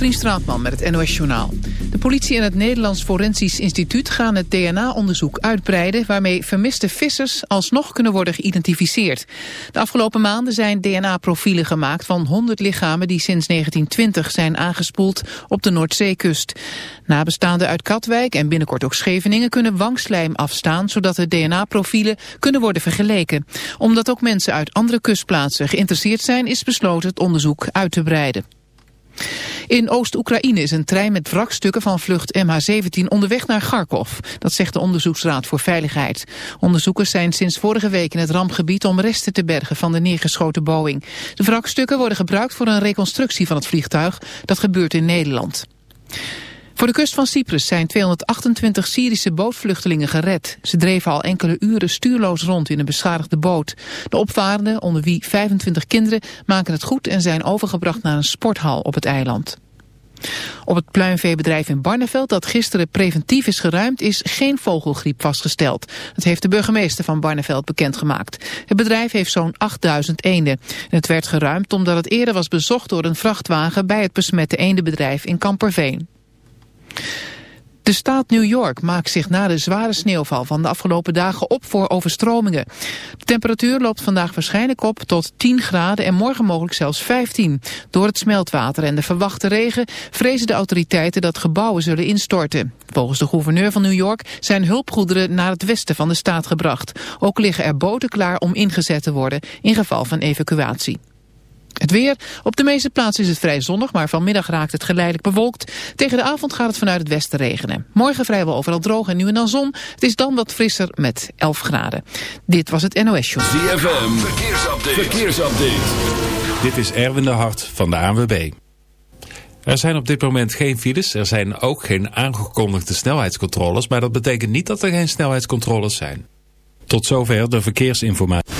Katrien Straatman met het NOS Journaal. De politie en het Nederlands Forensisch Instituut gaan het DNA-onderzoek uitbreiden... waarmee vermiste vissers alsnog kunnen worden geïdentificeerd. De afgelopen maanden zijn DNA-profielen gemaakt van 100 lichamen... die sinds 1920 zijn aangespoeld op de Noordzeekust. Nabestaanden uit Katwijk en binnenkort ook Scheveningen... kunnen wangslijm afstaan, zodat de DNA-profielen kunnen worden vergeleken. Omdat ook mensen uit andere kustplaatsen geïnteresseerd zijn... is besloten het onderzoek uit te breiden. In Oost-Oekraïne is een trein met wrakstukken van vlucht MH17 onderweg naar Kharkov. Dat zegt de Onderzoeksraad voor Veiligheid. Onderzoekers zijn sinds vorige week in het rampgebied om resten te bergen van de neergeschoten Boeing. De wrakstukken worden gebruikt voor een reconstructie van het vliegtuig. Dat gebeurt in Nederland. Voor de kust van Cyprus zijn 228 Syrische bootvluchtelingen gered. Ze dreven al enkele uren stuurloos rond in een beschadigde boot. De opvarenden, onder wie 25 kinderen, maken het goed en zijn overgebracht naar een sporthal op het eiland. Op het pluimveebedrijf in Barneveld dat gisteren preventief is geruimd is geen vogelgriep vastgesteld. Dat heeft de burgemeester van Barneveld bekendgemaakt. Het bedrijf heeft zo'n 8000 eenden. het werd geruimd omdat het eerder was bezocht door een vrachtwagen bij het besmette eendenbedrijf in Kamperveen. De staat New York maakt zich na de zware sneeuwval van de afgelopen dagen op voor overstromingen. De temperatuur loopt vandaag waarschijnlijk op tot 10 graden en morgen mogelijk zelfs 15. Door het smeltwater en de verwachte regen vrezen de autoriteiten dat gebouwen zullen instorten. Volgens de gouverneur van New York zijn hulpgoederen naar het westen van de staat gebracht. Ook liggen er boten klaar om ingezet te worden in geval van evacuatie. Het weer. Op de meeste plaatsen is het vrij zonnig, maar vanmiddag raakt het geleidelijk bewolkt. Tegen de avond gaat het vanuit het westen regenen. Morgen vrijwel overal droog en nu en dan zon. Het is dan wat frisser met 11 graden. Dit was het NOS Show. ZFM. Verkeersupdate. Verkeersupdate. Dit is Erwin de Hart van de ANWB. Er zijn op dit moment geen files. Er zijn ook geen aangekondigde snelheidscontroles. Maar dat betekent niet dat er geen snelheidscontroles zijn. Tot zover de verkeersinformatie.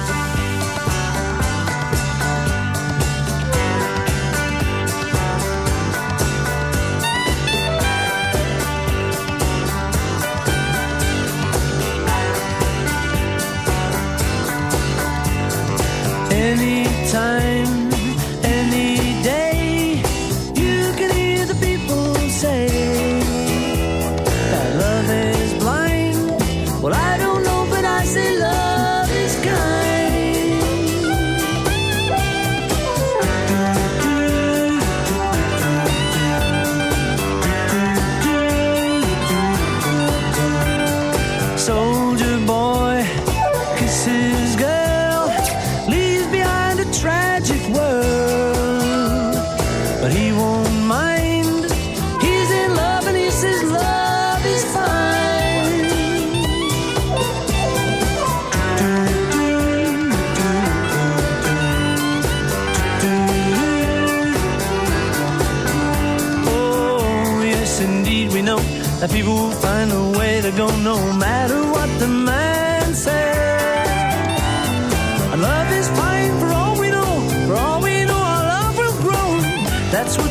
is fine for all we know. For all we know, our love will grow. That's what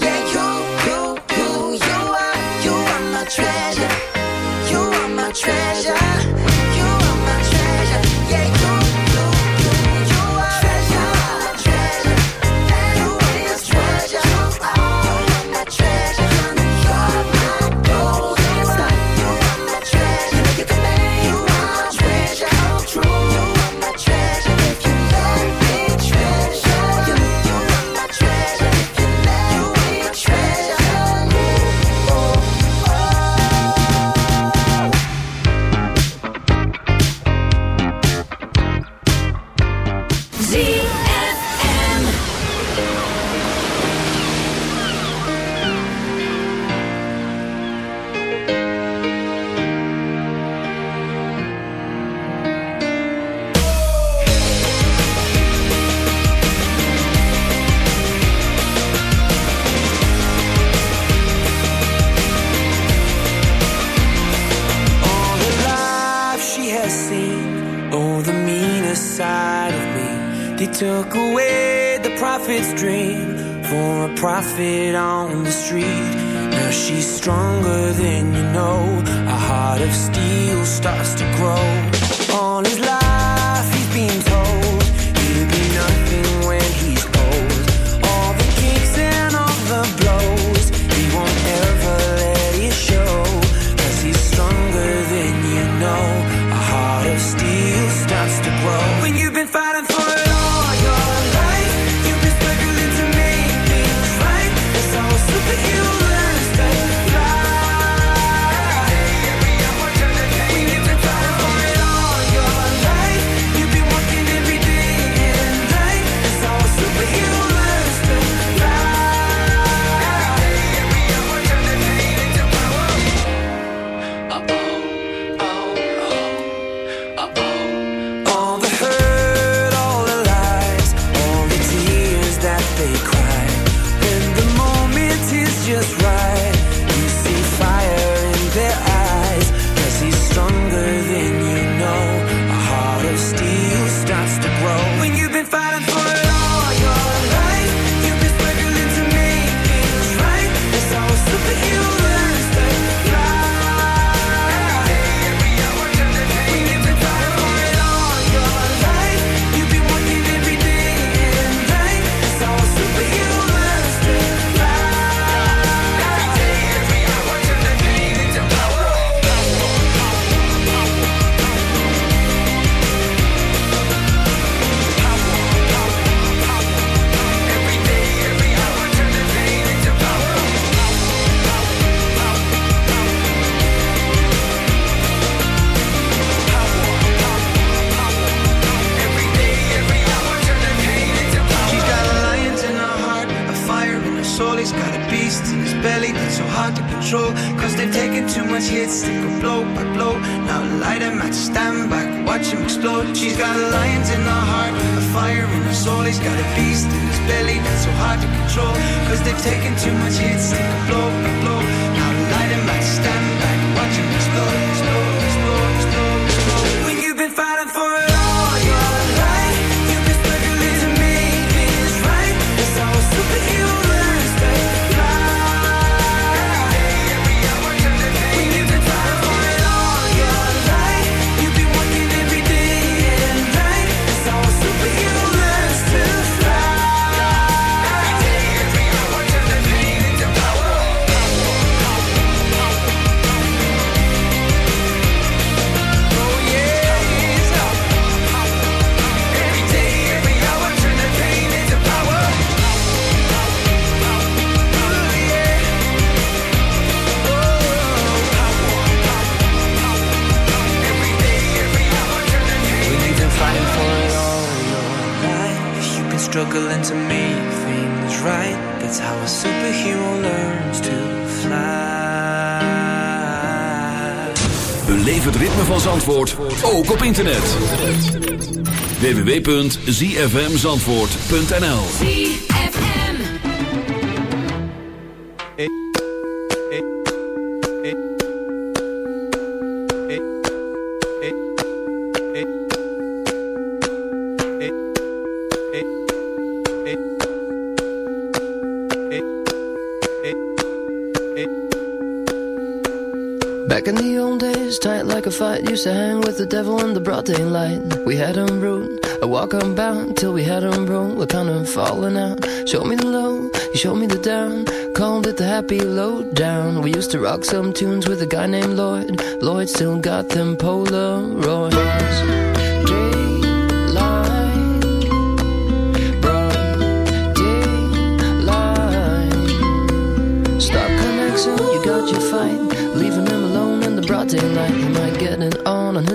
Yeah, you, you, you, you are, you are my treasure. internet. www.zfmzandvoort.nl like a fight, used to hang with the devil broad daylight. We had them road, I walk on bound till we had them road. We're kind of falling out. Show me the low, you showed me the down. Called it the happy low down. We used to rock some tunes with a guy named Lloyd. Lloyd still got them Polaroids.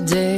day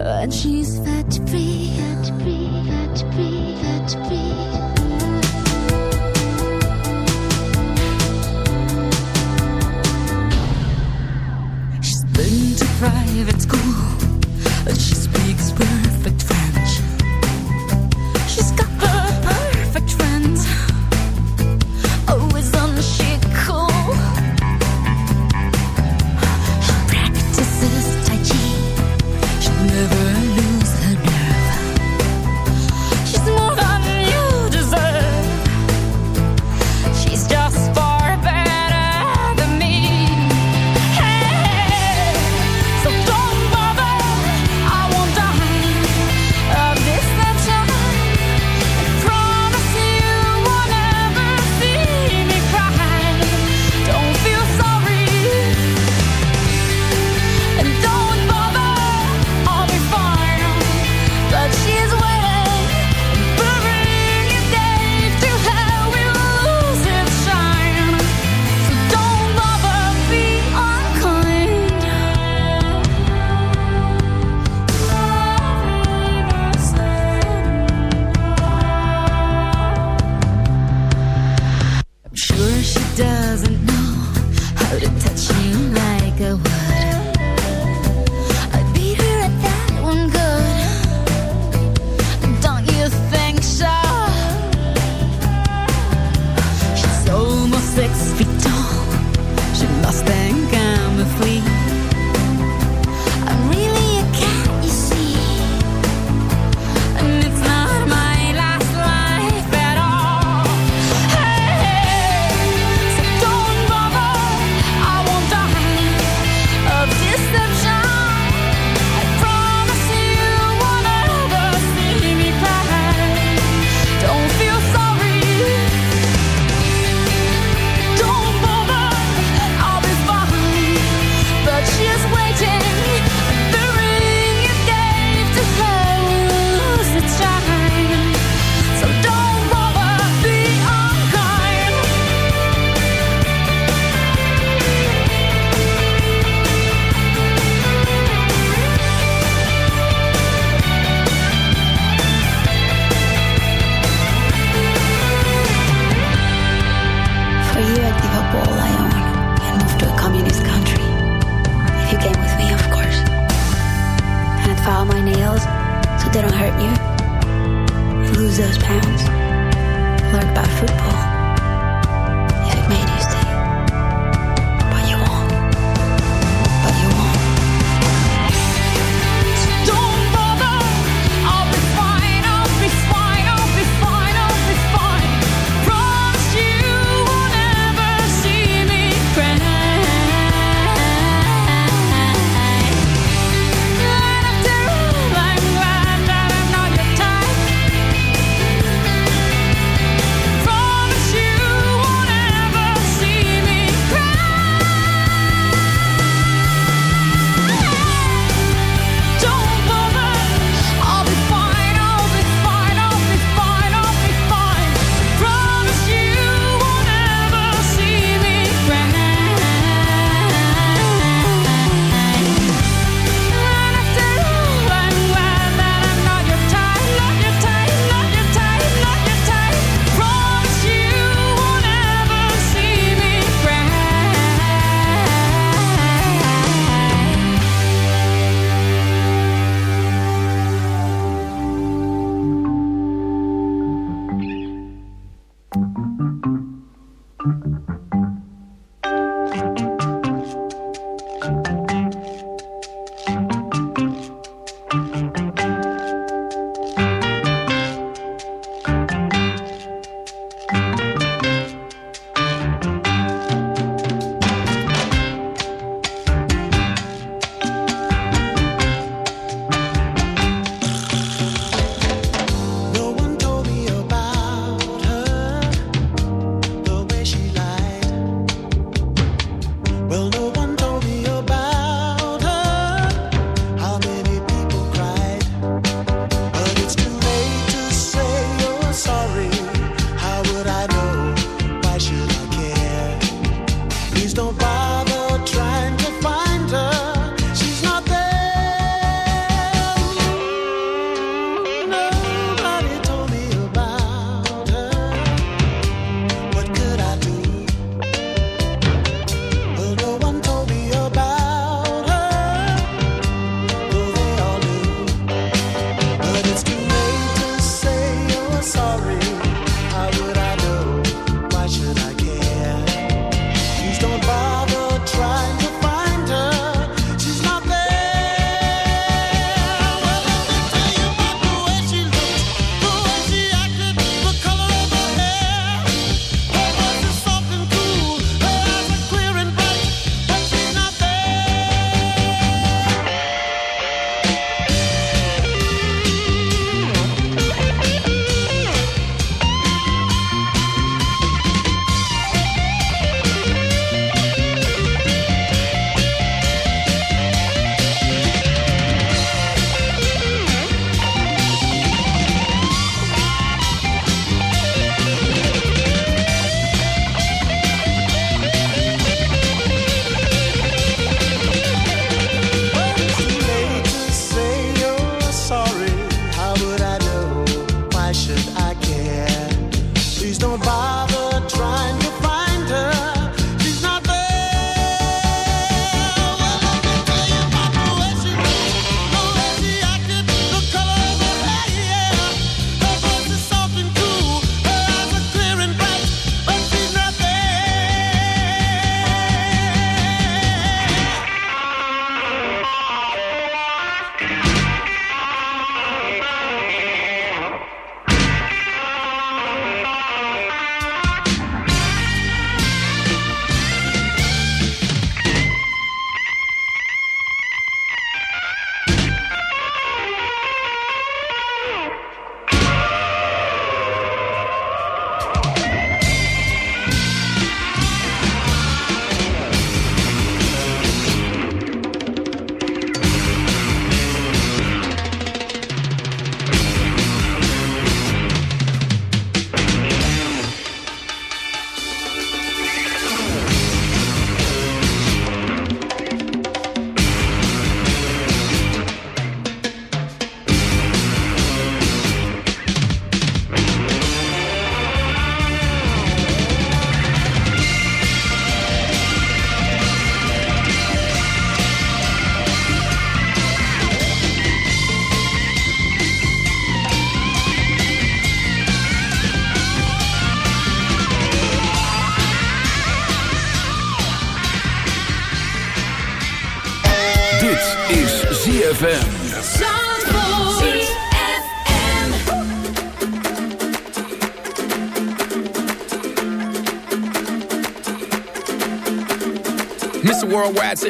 and she's fat free, fat free, fat free, fat free. She's been to private school, she speaks. Perfect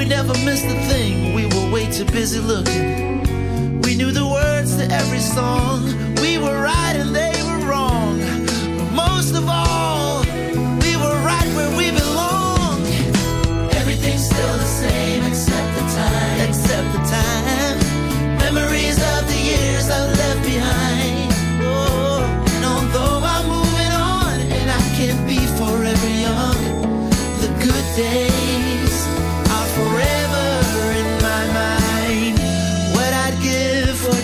We never missed a thing, we were way too busy looking. We knew the words to every song, we were right and they were wrong. But most of all, we were right where we belong. Everything's still the same except the time. Except the time. Memories of the years I left behind. Oh, and although I'm moving on and I can't be forever young, the good days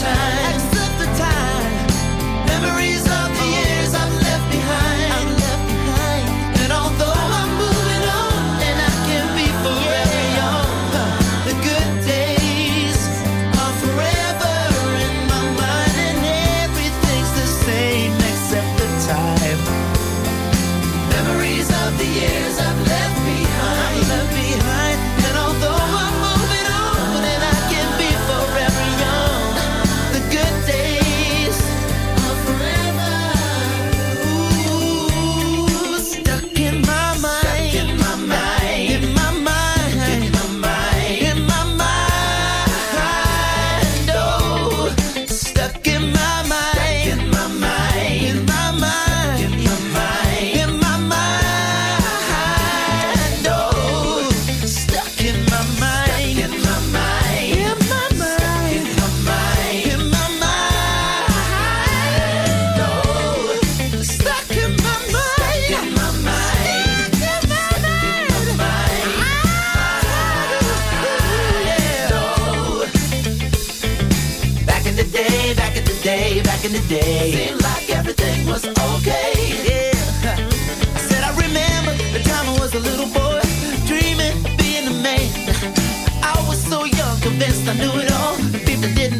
time. day. Seemed like everything was okay. Yeah. I said I remember the time I was a little boy, dreaming, being a man. I was so young, convinced I knew it all. People didn't